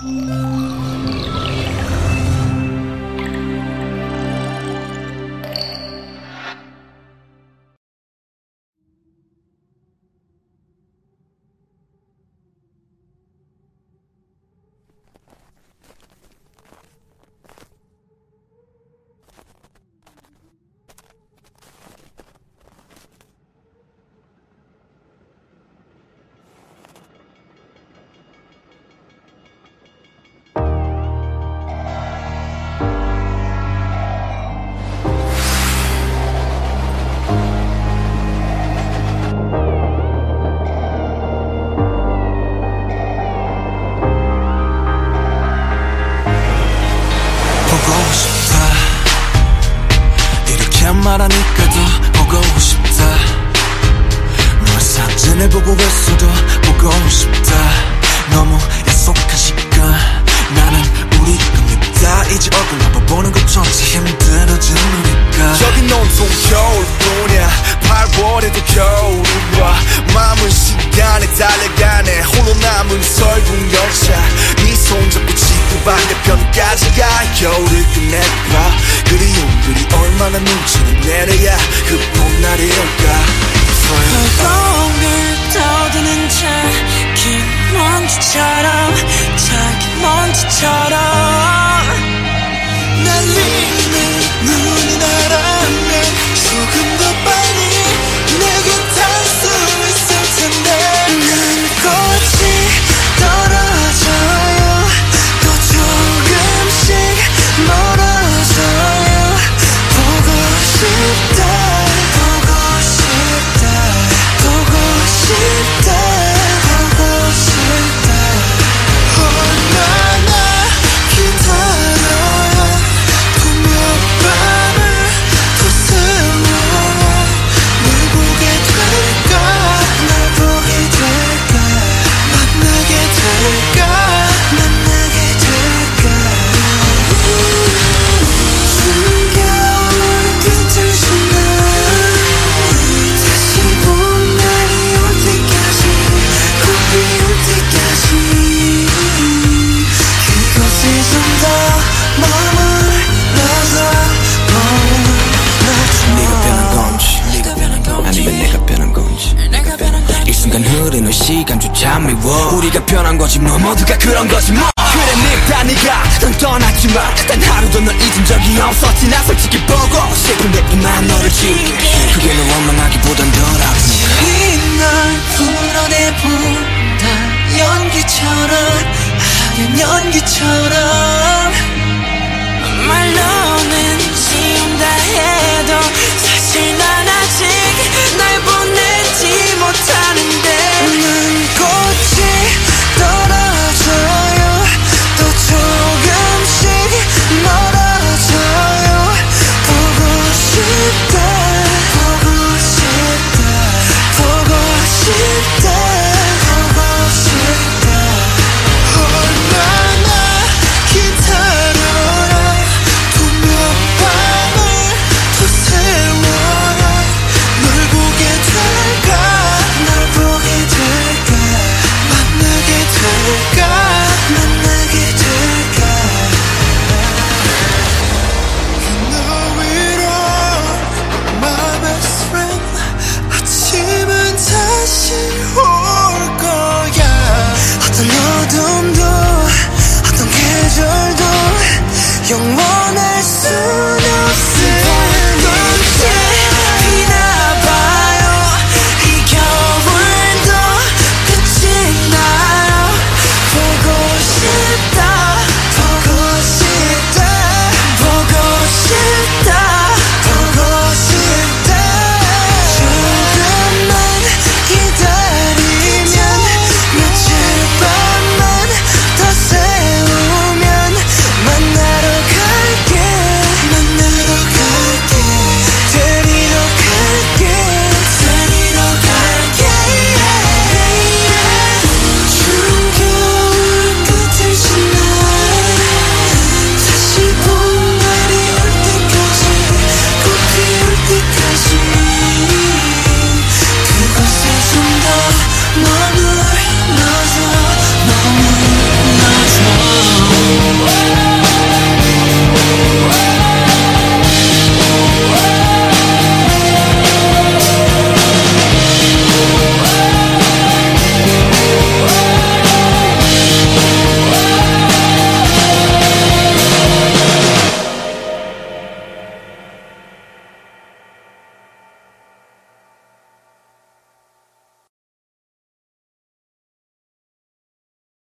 보 말하니까 더 보고 싶다. 너의 사진을 보고 있어도 보고 싶다. 너무 약속한 시간 나는 우리가 밉다 이제 얼굴 한번 보는 것조차 우리가. 여긴 온통 겨울뿐이야. 8월에도 겨울이 와 마음은 시간에 달려가네. 홀로 남은 설국 열차. 네 손 잡고 지구 반대편까지 가 겨울을 끝내봐. 그리움들이 얼마나 눈치를 내려야 그 우리가 변한 거지 뭐. 모두가 그런 거지 뭐. 그래 늙다 네가 넌 떠났지만 단 하루도 널 잊은 적이 없었지. 나 솔직히 보고 싶은데 이만 너를 지울게